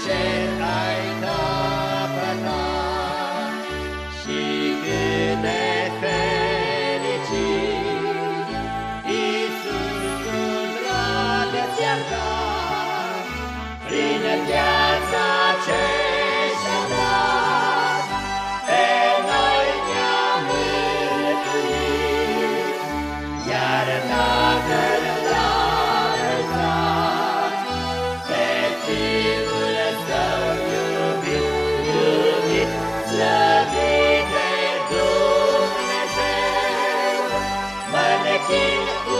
change. King.